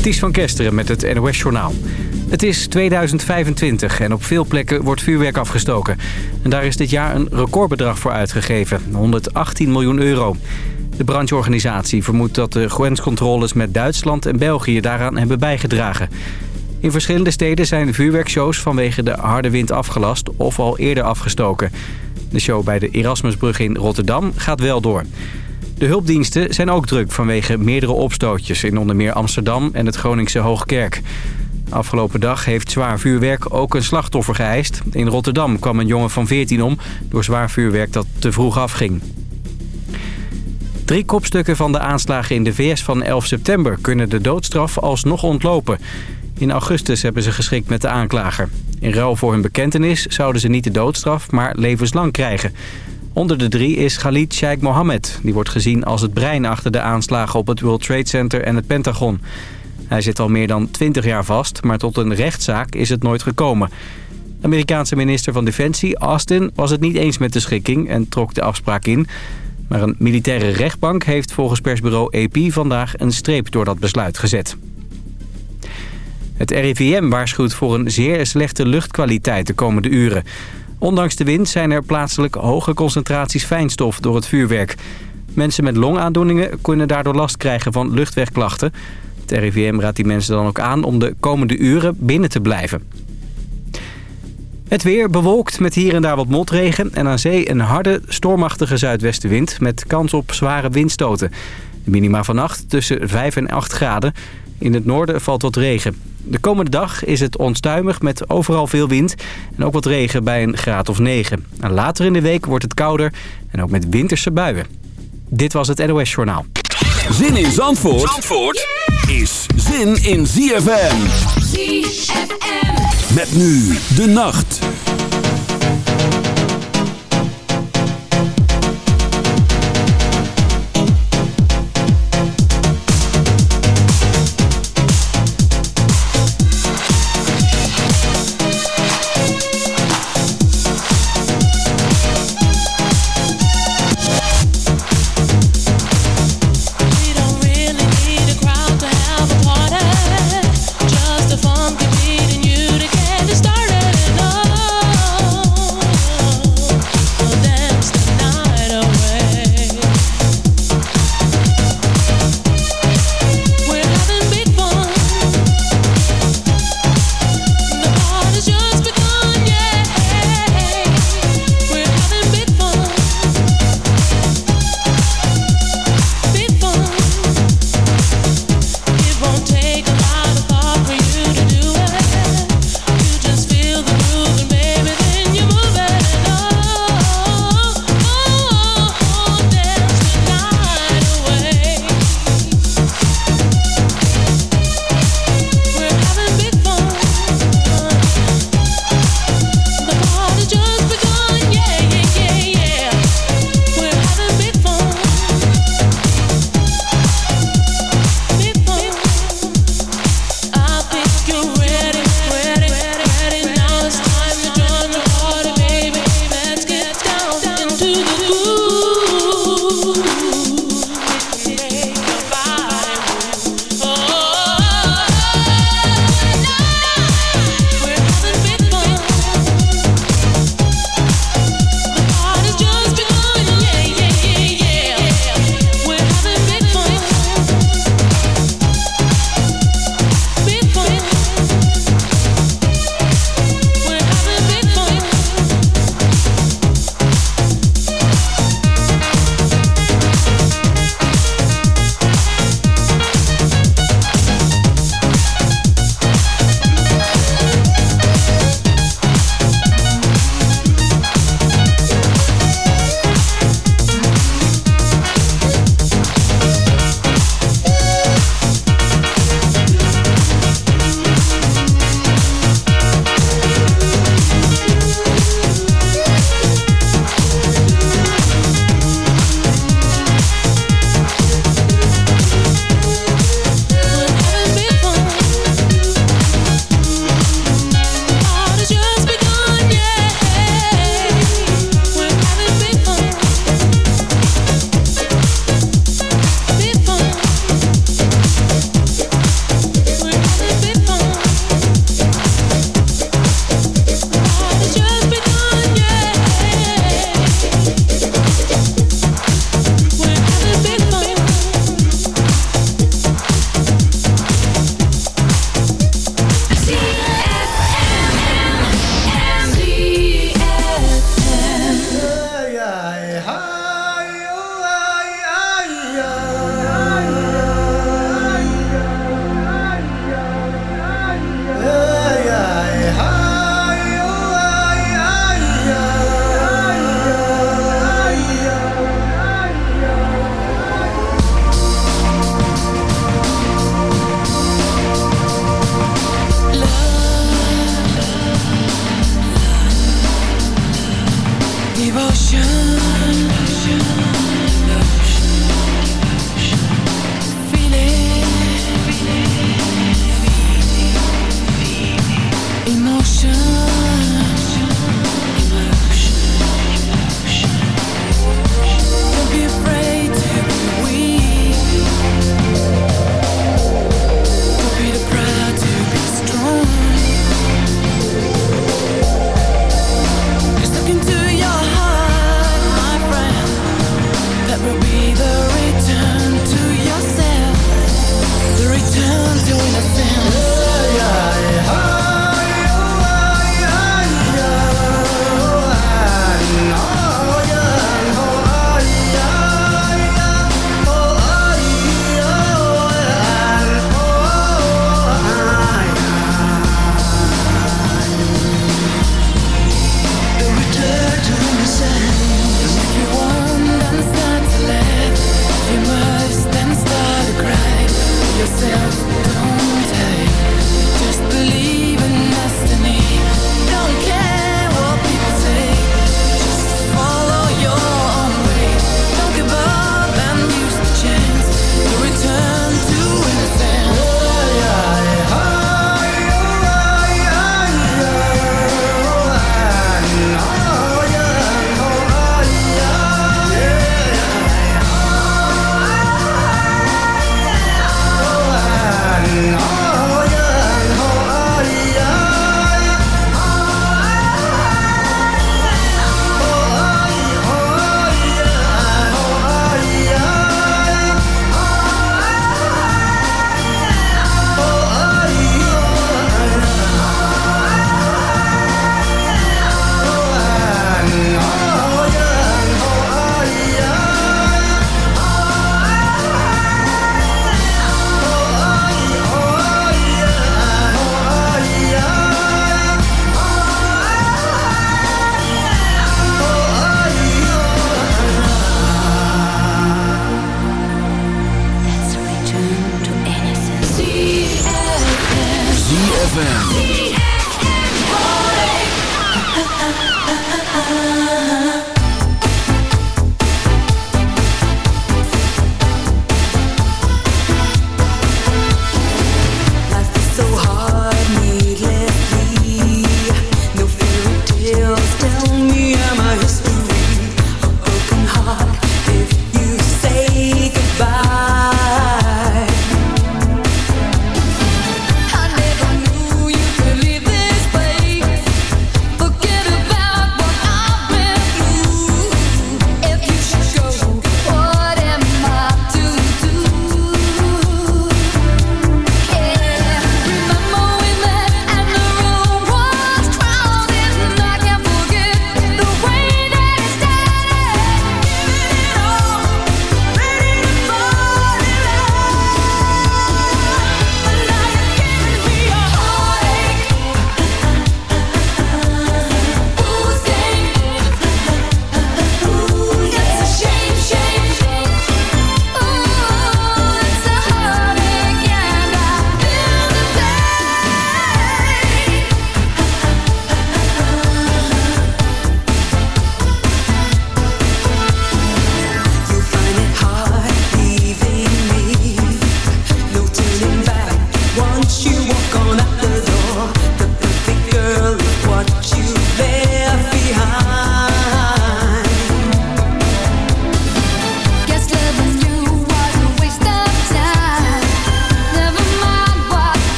Ties van Kesteren met het NOS-journaal. Het is 2025 en op veel plekken wordt vuurwerk afgestoken. En daar is dit jaar een recordbedrag voor uitgegeven. 118 miljoen euro. De brancheorganisatie vermoedt dat de grenscontroles met Duitsland en België daaraan hebben bijgedragen. In verschillende steden zijn vuurwerkshows vanwege de harde wind afgelast of al eerder afgestoken. De show bij de Erasmusbrug in Rotterdam gaat wel door. De hulpdiensten zijn ook druk vanwege meerdere opstootjes in onder meer Amsterdam en het Groningse Hoogkerk. Afgelopen dag heeft zwaar vuurwerk ook een slachtoffer geëist. In Rotterdam kwam een jongen van 14 om door zwaar vuurwerk dat te vroeg afging. Drie kopstukken van de aanslagen in de VS van 11 september kunnen de doodstraf alsnog ontlopen. In augustus hebben ze geschikt met de aanklager. In ruil voor hun bekentenis zouden ze niet de doodstraf, maar levenslang krijgen. Onder de drie is Khalid Sheikh Mohammed. Die wordt gezien als het brein achter de aanslagen op het World Trade Center en het Pentagon. Hij zit al meer dan 20 jaar vast, maar tot een rechtszaak is het nooit gekomen. Amerikaanse minister van Defensie, Austin, was het niet eens met de schikking en trok de afspraak in. Maar een militaire rechtbank heeft volgens persbureau AP vandaag een streep door dat besluit gezet. Het RIVM waarschuwt voor een zeer slechte luchtkwaliteit de komende uren. Ondanks de wind zijn er plaatselijk hoge concentraties fijnstof door het vuurwerk. Mensen met longaandoeningen kunnen daardoor last krijgen van luchtwegklachten. Het RIVM raadt die mensen dan ook aan om de komende uren binnen te blijven. Het weer bewolkt met hier en daar wat motregen en aan zee een harde, stormachtige zuidwestenwind met kans op zware windstoten. De minima vannacht tussen 5 en 8 graden. In het noorden valt wat regen. De komende dag is het onstuimig met overal veel wind en ook wat regen bij een graad of 9. En later in de week wordt het kouder en ook met winterse buien. Dit was het NOS Journaal. Zin in Zandvoort, Zandvoort is zin in ZFM. ZFM. Met nu de nacht.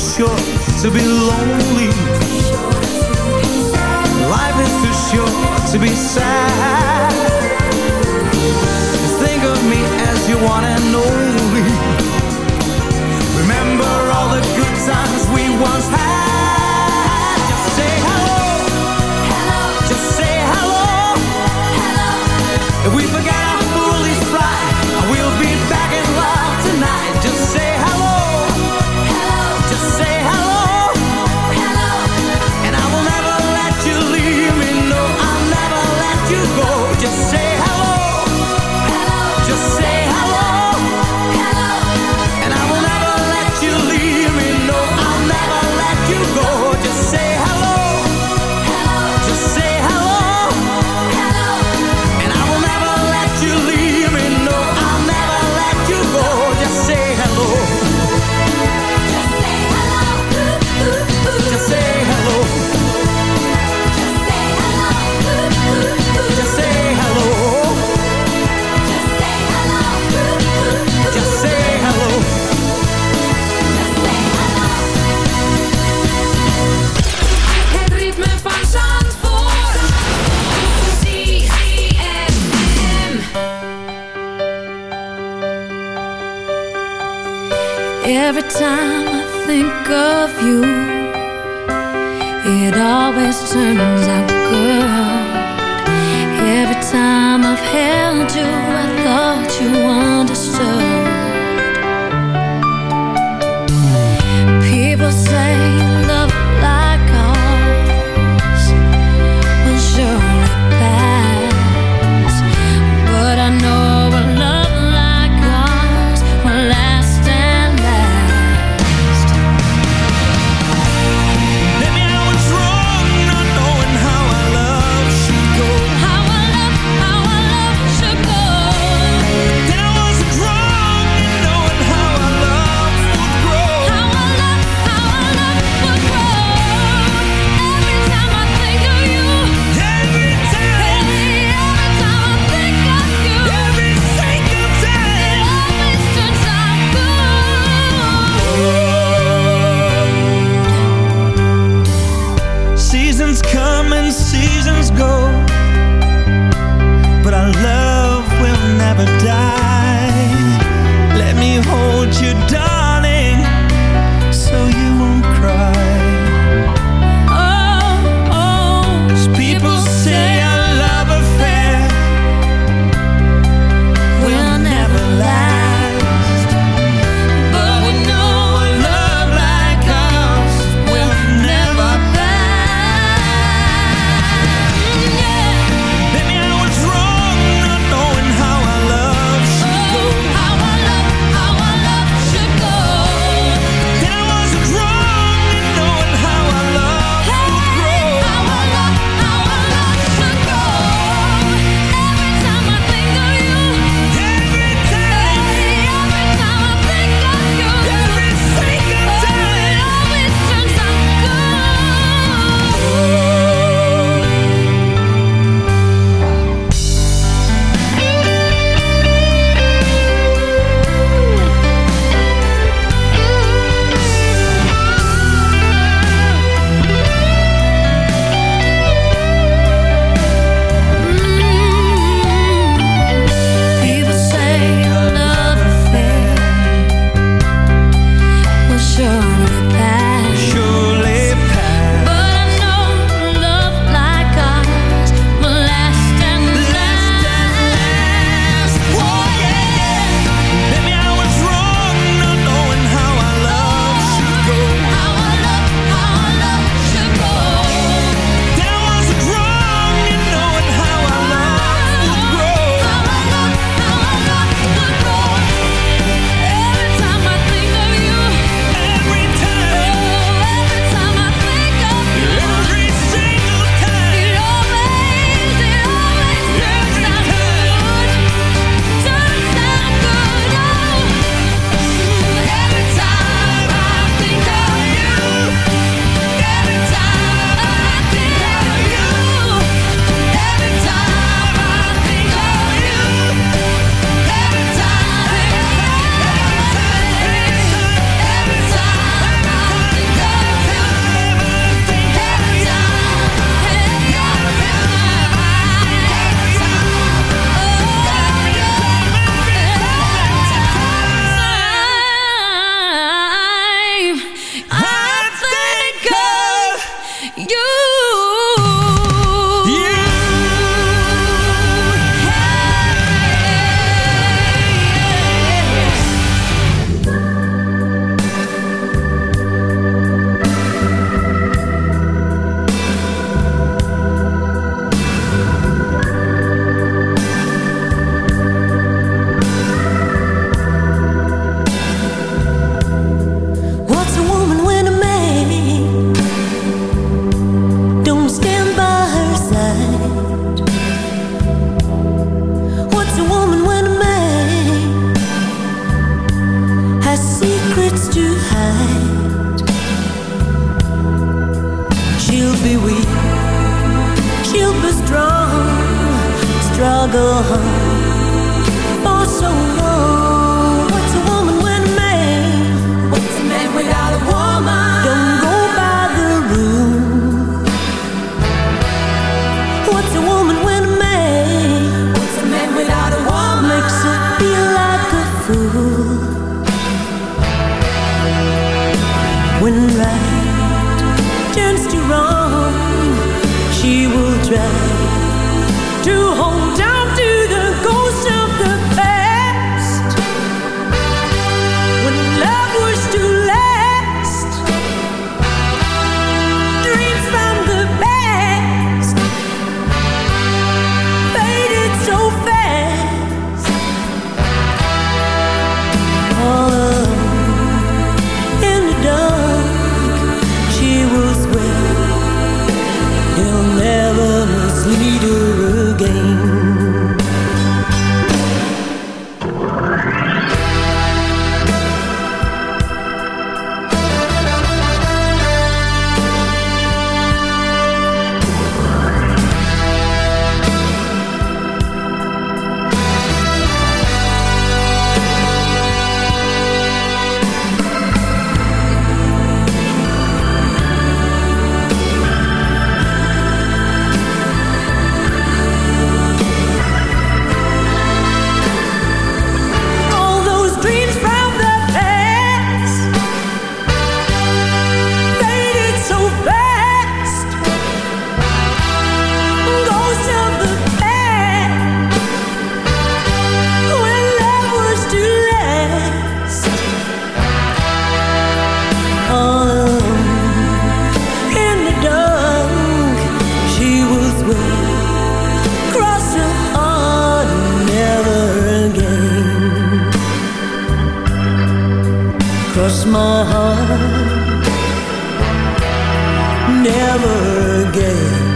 short to be lonely. Life is too short to be sad. Think of me as you wanna know тебя. never again.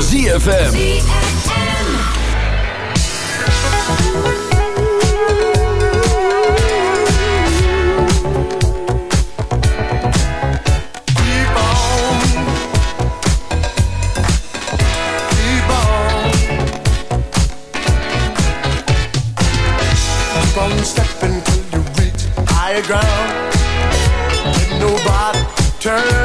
van ZFM. Stepping till you reach higher ground. Let nobody turn.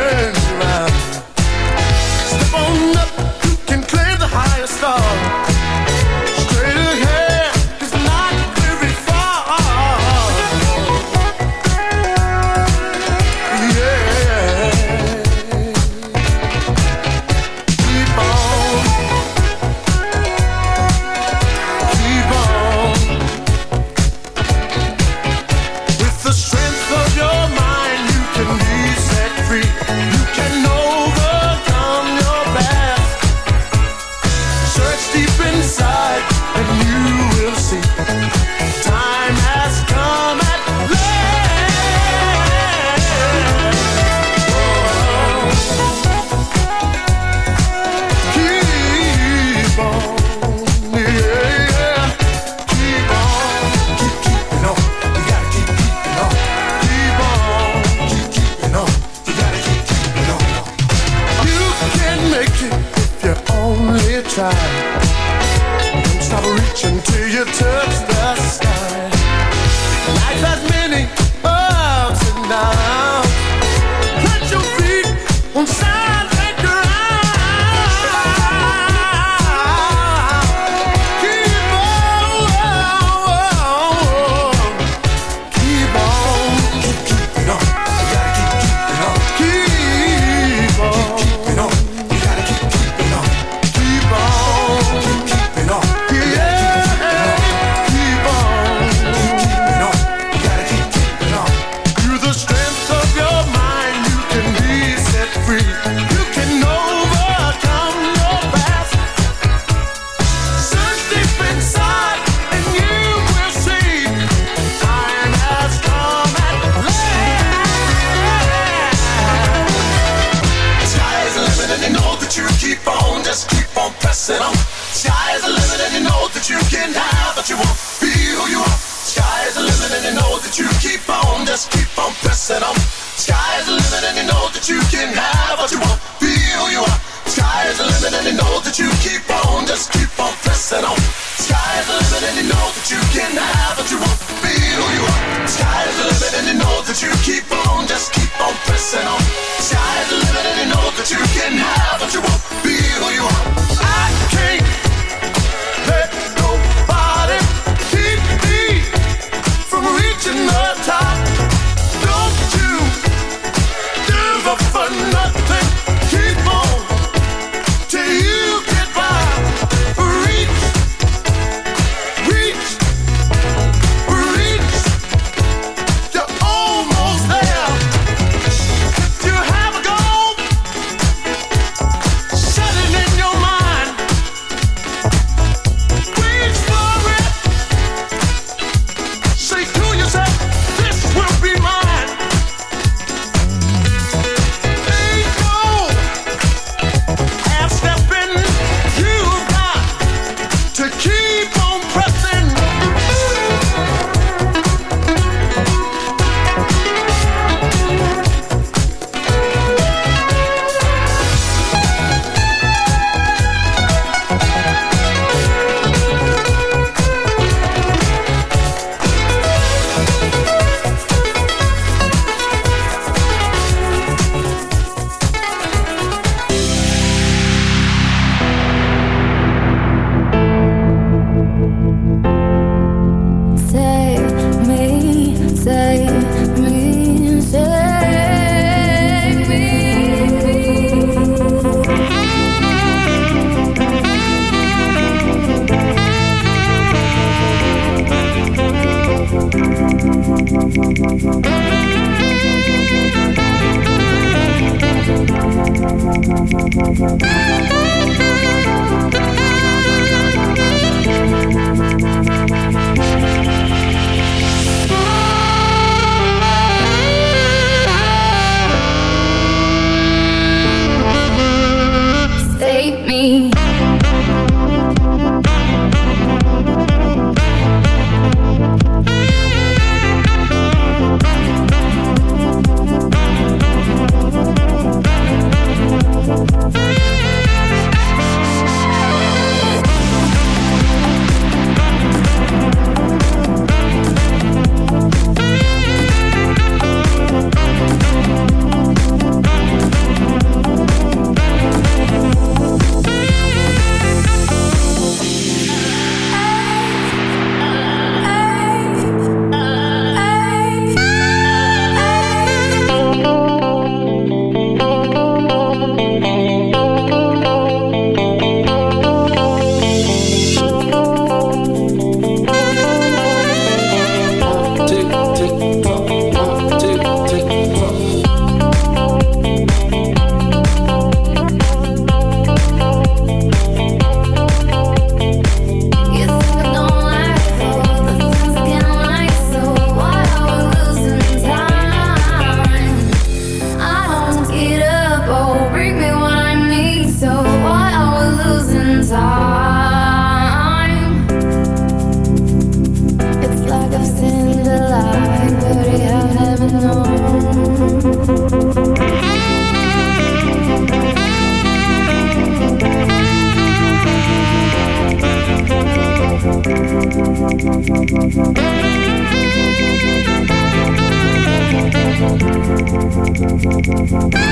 Música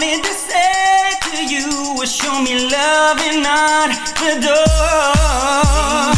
wanted to say to you was show me love and not the door.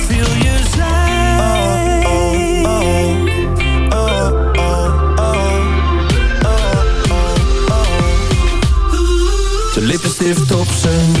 Lippenstift op zijn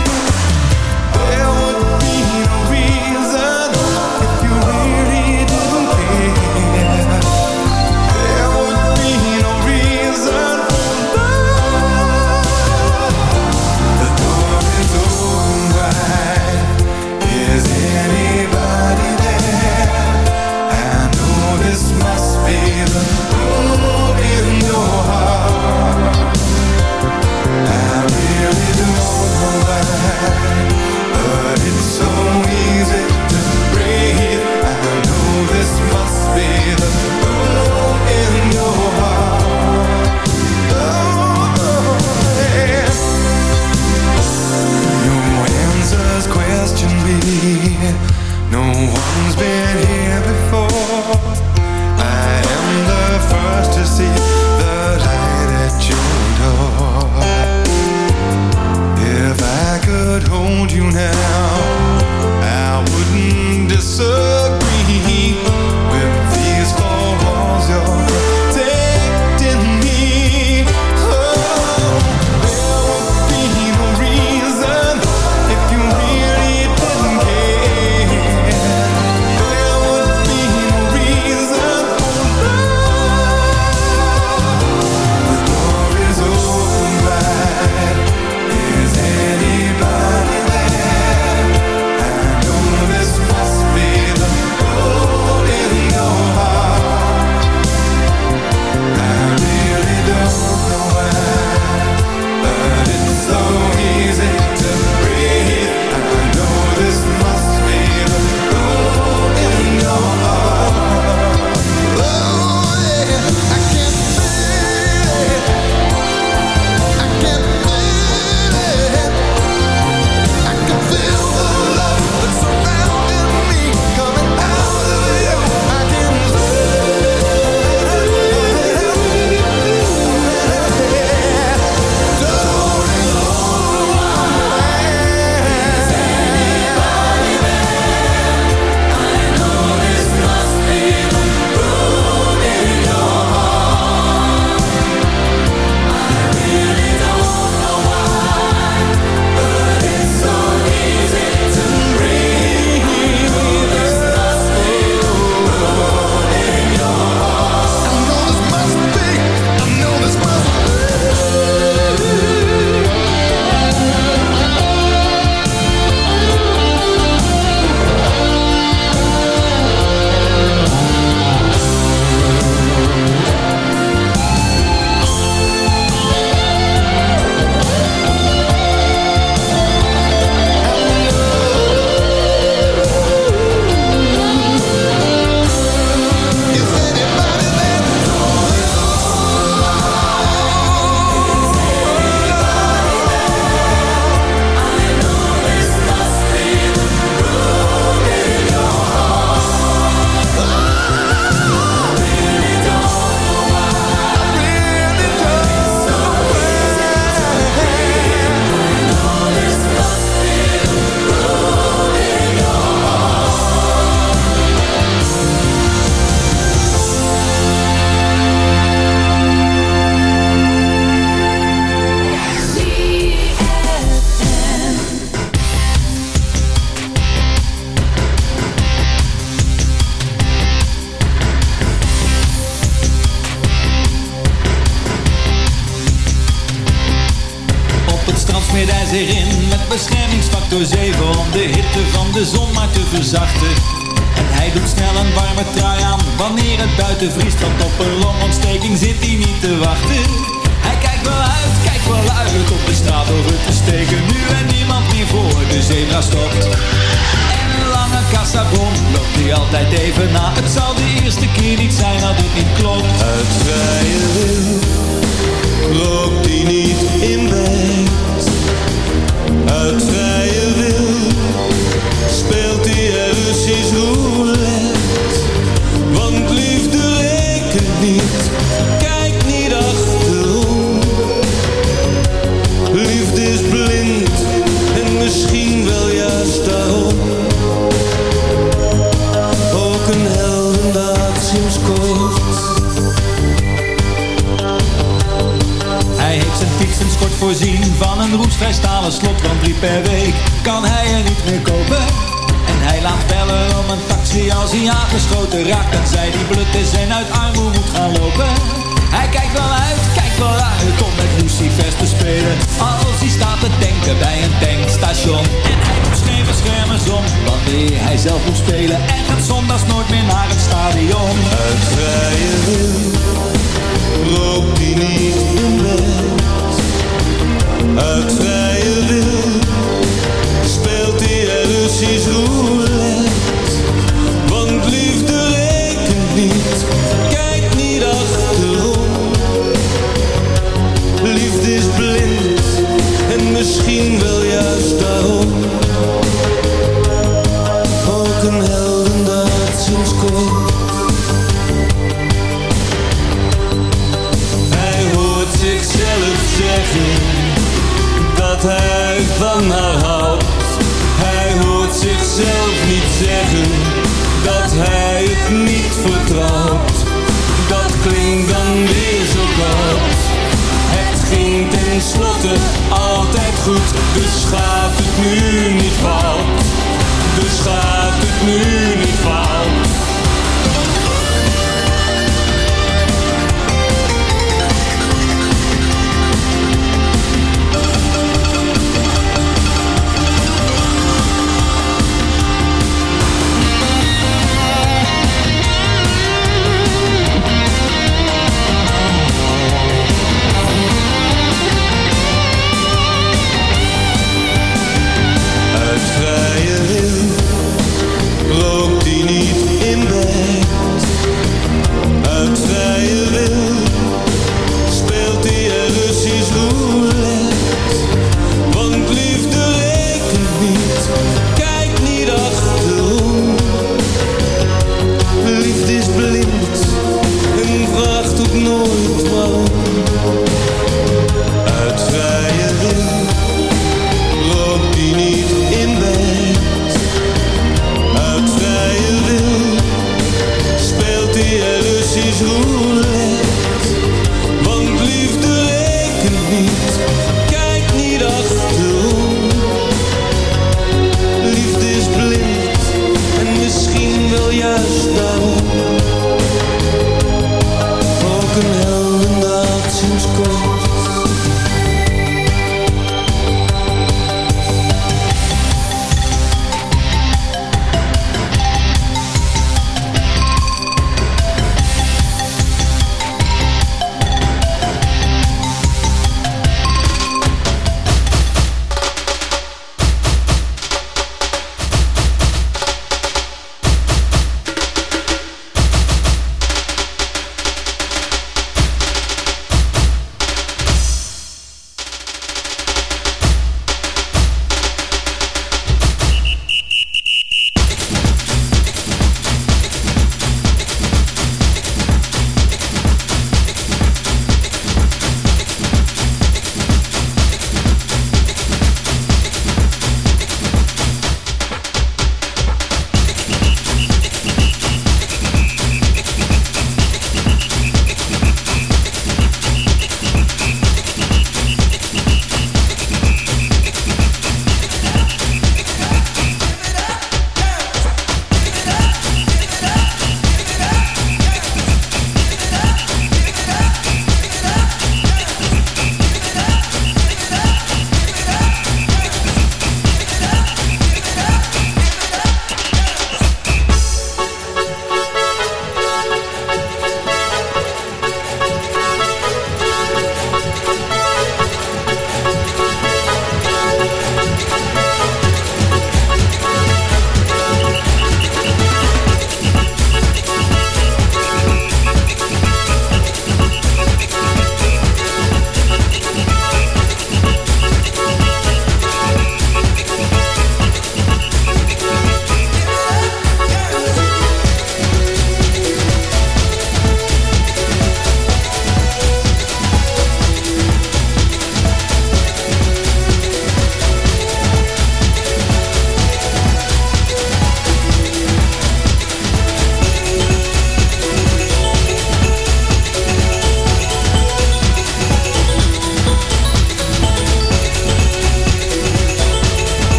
No one's been here before. I am the first to see The light at your door. If I could hold you now I wouldn't deserve